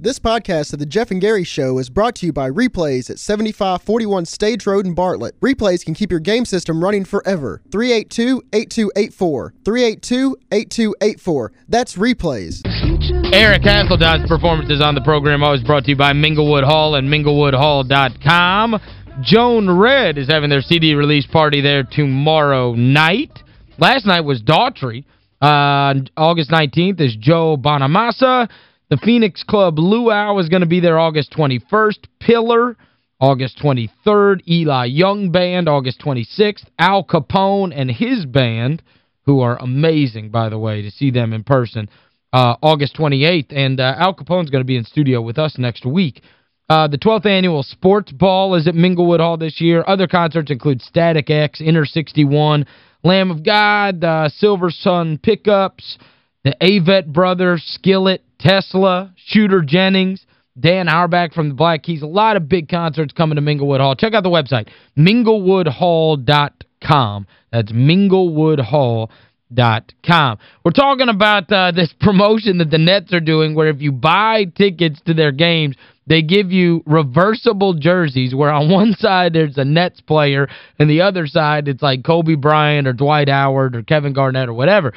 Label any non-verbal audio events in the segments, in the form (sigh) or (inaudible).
This podcast of the Jeff and Gary Show is brought to you by Replays at 7541 Stage Road in Bartlett. Replays can keep your game system running forever. 382-8284. 382-8284. That's Replays. Eric Hasseltine's performances on the program always brought to you by Minglewood Hall and minglewoodhall.com. Joan Red is having their CD release party there tomorrow night. Last night was Daughtry. Uh, August 19th is Joe Bonamassa. The Phoenix Club Luau is going to be there August 21st. Pillar, August 23rd. Eli Young Band, August 26th. Al Kapone and his band, who are amazing, by the way, to see them in person, uh, August 28th. And uh, Al Kapone's going to be in studio with us next week. Uh, the 12th annual Sports Ball is at Minglewood Hall this year. Other concerts include Static X, Inner 61, Lamb of God, uh, Silver Sun Pickups, the Avett Brothers, Skillet, Tesla, Shooter Jennings, Dan Auerbach from the Black Keys. A lot of big concerts coming to Minglewood Hall. Check out the website, minglewoodhall.com. That's minglewoodhall.com. We're talking about uh, this promotion that the Nets are doing where if you buy tickets to their games, they give you reversible jerseys where on one side there's a Nets player and the other side it's like Kobe Bryant or Dwight Howard or Kevin Garnett or whatever.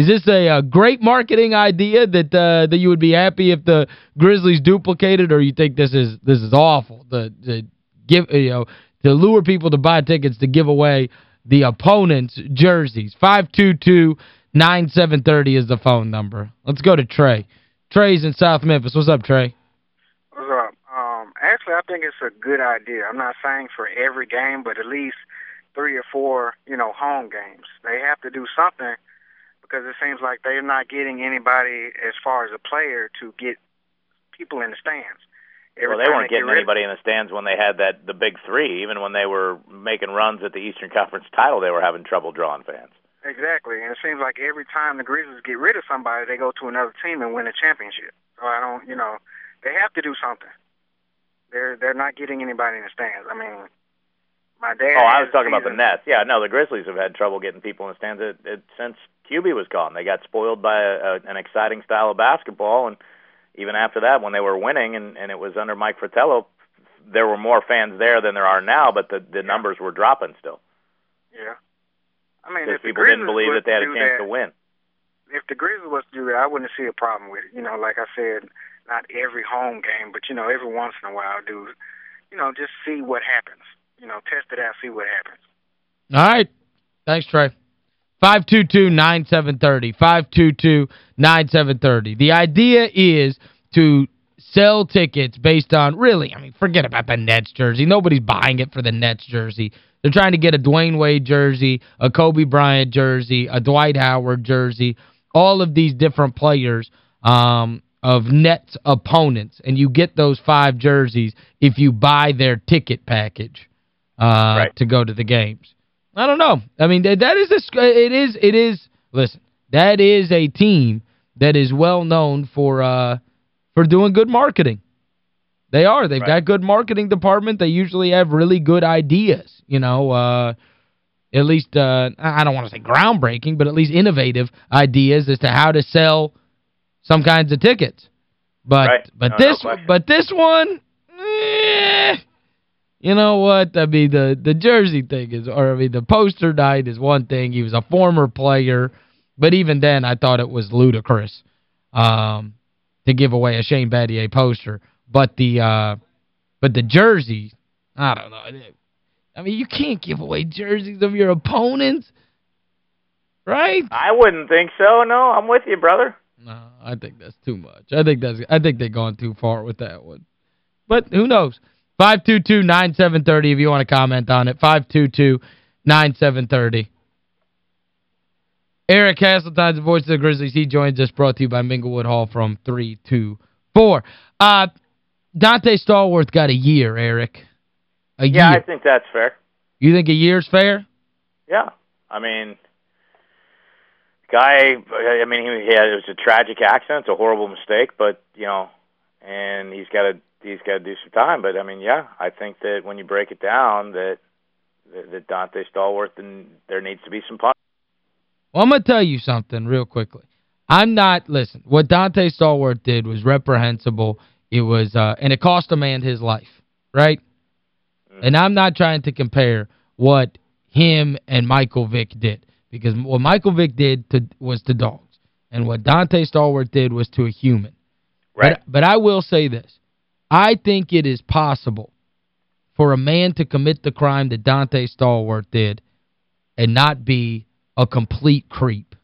Is this a, a great marketing idea that uh, that you would be happy if the Grizzlies duplicated or you think this is this is awful to, to give you know to lure people to buy tickets to give away the opponent's jerseys. 522-9730 is the phone number. Let's go to Trey. Trey's in South Memphis. What's up, Trey? What's up? Um, actually, I think it's a good idea. I'm not saying for every game, but at least three or four, you know, home games. They have to do something because it seems like they're not getting anybody as far as a player to get people in the stands. Every well, they weren't getting anybody in the stands when they had that the big three. Even when they were making runs at the Eastern Conference title, they were having trouble drawing fans. Exactly, and it seems like every time the Grizzlies get rid of somebody, they go to another team and win a championship. So I don't, you know, they have to do something. They're they're not getting anybody in the stands. I mean, my dad. Oh, I was talking about the Nets. Yeah, no, the Grizzlies have had trouble getting people in the stands it, it, since Hubie was gone. They got spoiled by a, a, an exciting style of basketball, and even after that, when they were winning and, and it was under Mike Fratello, there were more fans there than there are now, but the the numbers were dropping still. Yeah, I mean, because people didn't believe that they had a chance that, to win. If the Grizzlies was to do that, I wouldn't see a problem with it. You know, like I said, not every home game, but you know, every once in a while, do you know, just see what happens. You know, test it out, see what happens. All right. Thanks, Trey. 522-9730. 522-9730. The idea is to sell tickets based on, really, I mean, forget about the Nets jersey. Nobody's buying it for the Nets jersey. They're trying to get a Dwyane Wade jersey, a Kobe Bryant jersey, a Dwight Howard jersey, all of these different players um, of Nets opponents. And you get those five jerseys if you buy their ticket package uh, right. to go to the games. I don't know. I mean, that, that is a, it is, it is, listen, that is a team that is well known for uh, for doing good marketing. They are. They've right. got good marketing department. They usually have really good ideas, you know, uh, at least, uh, I don't want to say groundbreaking, but at least innovative ideas as to how to sell some kinds of tickets. But right. but no, this no but this one, eh, you know what? I mean, the, the jersey thing is, or I mean, the poster night is one thing. He was a former player. But even then, I thought it was ludicrous um, to give away a Shane Battier poster. But the uh, but the jersey, I don't know. I mean, you can't give away jerseys of your opponents. Right? I wouldn't think so. No, I'm with you, brother. No, I think that's too much. I think that's I think they've gone too far with that one. But who knows? 522-9730 if you want to comment on it. 522-9730. Eric Hasseltine's the voice of the Grizzlies. He joins us, brought to you by Minglewood Hall from 3 to 4. Uh, Donté Stallworth got a year, Eric. A yeah, year. I think that's fair. You think a year's fair? Yeah. I mean, guy, I mean, he, had, it was a tragic accident. It's a horrible mistake, but, you know, and he's got to he's got to do some time. But I mean, yeah, I think that when you break it down, that that, that Donté Stallworth, and there needs to be some punishment. Well, I'm going to tell you something real quickly. I'm not, listen, what Dante Stallworth did was reprehensible It was uh and it cost a man his life, right? Mm. And I'm not trying to compare what him and Michael Vick did because what Michael Vick did to was to dogs and what Dante Stallworth did was to a human. Right. But, but I will say this. I think it is possible for a man to commit the crime that Dante Stallworth did and not be a complete creep.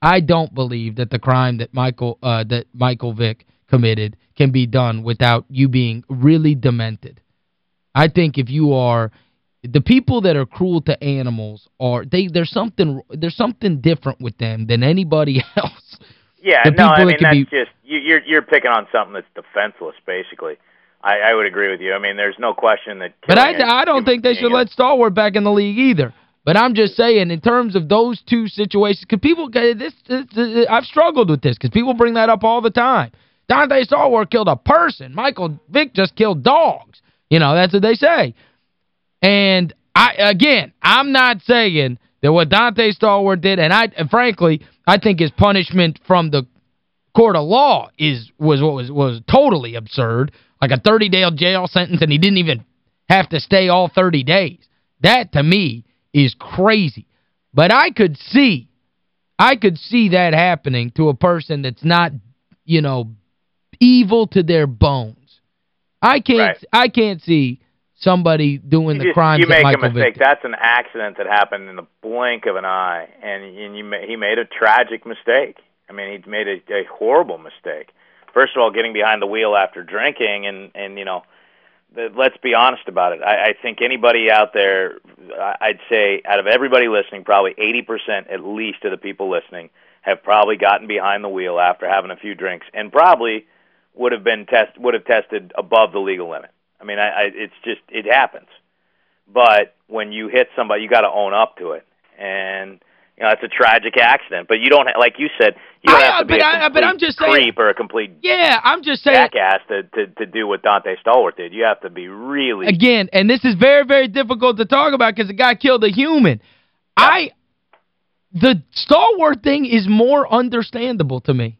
I don't believe that the crime that Michael uh, that Michael Vick committed can be done without you being really demented. I think if you are the people that are cruel to animals are they there's something there's something different with them than anybody (laughs) else. Yeah, no, I mean that's be, just you, you're you're picking on something that's defenseless basically. I I would agree with you. I mean, there's no question that But I I don't think they should let Stallworth back in the league either. But I'm just saying, in terms of those two situations, because people, this, this, this, I've struggled with this, because people bring that up all the time. Dante Stallworth killed a person. Michael Vick just killed dogs. You know, that's what they say. And, I again, I'm not saying that what Dante Stallworth did, and I and frankly, I think his punishment from the court of law is was what was was totally absurd, like a 30-day jail sentence, and he didn't even have to stay all 30 days. That, to me, is crazy. But I could see, I could see that happening to a person that's not, you know, evil to their bones. I can't right. I can't see somebody doing you the crimes You make a mistake. That's an accident that happened in the blink of an eye, and, and you, he made a tragic mistake. I mean, he made a, a horrible mistake. First of all, getting behind the wheel after drinking, and and you know, let's be honest about it. I, I think anybody out there, I'd say out of everybody listening, probably 80% at least of the people listening have probably gotten behind the wheel after having a few drinks and probably would have been test would have tested above the legal limit. I mean, I, I it's just it happens. But when you hit somebody, you got to own up to it. And you know, it's a tragic accident, but you don't like you said, you don't I, have to be a I, but I'm just creep saying, or a complete Yeah, I'm just saying jackass to, to to do what Dante Stallworth did. You have to be really Again, and this is very very difficult to talk about cuz the guy killed a human. Yeah. I the Stallworth thing is more understandable to me.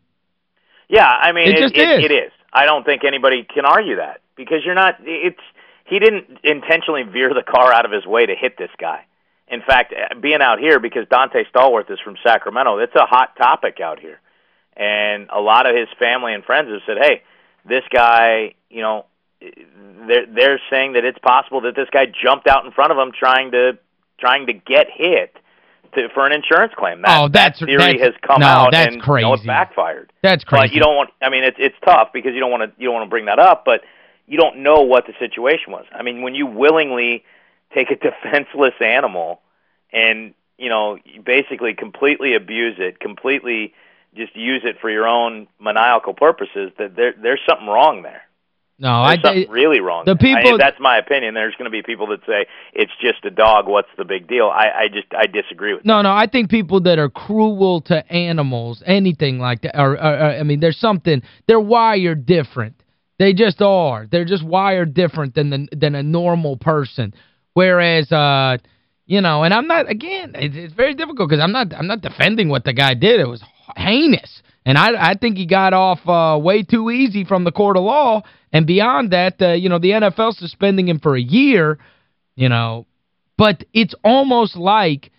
Yeah, I mean it, it, it, it is. I don't think anybody can argue that because you're not it's he didn't intentionally veer the car out of his way to hit this guy. In fact, uh, being out here because Dante Stallworth is from Sacramento, it's a hot topic out here. And a lot of his family and friends have said, "Hey, this guy, you know, they're they're saying that it's possible that this guy jumped out in front of him trying to trying to get hit to, for an insurance claim. That, oh, that's, that theory that's, has come no, out that's and crazy. You know, it's backfired. That's crazy. But you don't want I mean it's it's tough because you don't want to you don't want to bring that up, but you don't know what the situation was. I mean, when you willingly take a (laughs) defenseless animal and you know basically completely abuse it, completely just use it for your own maniacal purposes, that there there's something wrong there. No, There's I something really wrong. The people I, that's my opinion. There's going to be people that say it's just a dog. What's the big deal? I I just I disagree with. No, that. no, I think people that are cruel to animals, anything like that or, or, or I mean there's something they're wired different. They just are. They're just wired different than the, than a normal person. Whereas uh you know, and I'm not again, it's, it's very difficult because I'm not I'm not defending what the guy did. It was heinous. And I I think he got off uh, way too easy from the court of law. And beyond that, uh, you know, the NFL suspending him for a year, you know. But it's almost like,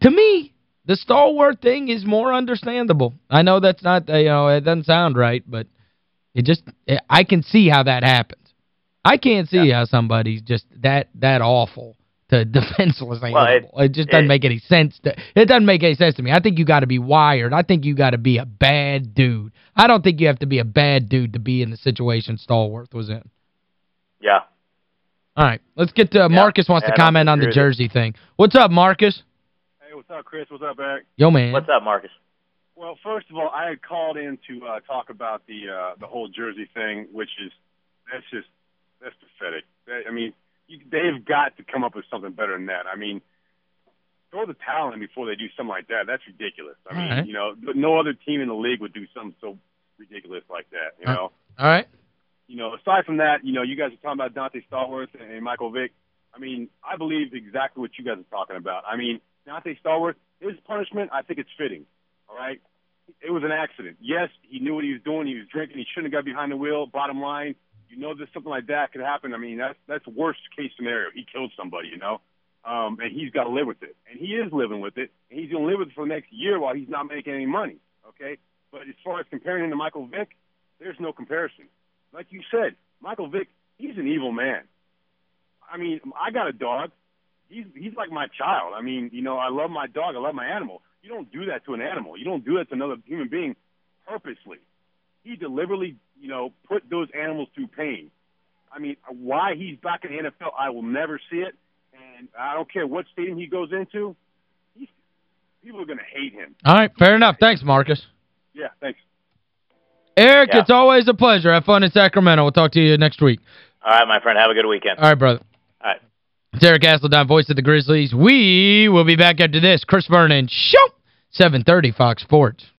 to me, the Stallworth thing is more understandable. I know that's not, you know, it doesn't sound right, but it just, I can see how that happens. I can't see yeah. how somebody's just that that awful to (laughs) defenseless animal. Well, it, it, just doesn't it, make any sense. To, it doesn't make any sense to me. I think you got to be wired. I think you got to be a bad dude. I don't think you have to be a bad dude to be in the situation Stallworth was in. Yeah. All right. Let's get to yeah. Marcus wants yeah, to comment on the jersey thing. What's up, Marcus? Hey, what's up, Chris? What's up, Eric? Yo, man. What's up, Marcus? Well, first of all, I had called in to uh, talk about the uh, the whole jersey thing, which is that's just that's pathetic. I mean, you, they've got to come up with something better than that. I mean, throw the towel in before they do something like that. That's ridiculous. I mean, right. you know, no other team in the league would do something so ridiculous like that. You know. All right. You know, aside from that, you know, you guys are talking about Dante Stallworth and Michael Vick. I mean, I believe exactly what you guys are talking about. I mean, Dante Stallworth, his punishment, I think it's fitting. All right. It was an accident. Yes, he knew what he was doing. He was drinking. He shouldn't have got behind the wheel. Bottom line, you know that something like that could happen. I mean, that's that's worst case scenario. He killed somebody, you know, um, and he's got to live with it, and he is living with it, and he's going to live with it for the next year while he's not making any money. Okay, but as far as comparing him to Michael Vick, there's no comparison. Like you said, Michael Vick, he's an evil man. I mean, I got a dog. He's he's like my child. I mean, you know, I love my dog. I love my animal. You don't do that to an animal. You don't do that to another human being purposely. He deliberately, you know, put those animals through pain. I mean, why he's back in the NFL, I will never see it. And I don't care what stadium he goes into, he's, people are going to hate him. All right, fair enough. Thanks, Marcus. Yeah, thanks. Eric, Yeah. it's always a pleasure. Have fun in Sacramento. We'll talk to you next week. All right, my friend. Have a good weekend. All right, brother. Eric Hasseltine, voice of the Grizzlies. We will be back after this. Chris Vernon, show! 730 Fox Sports.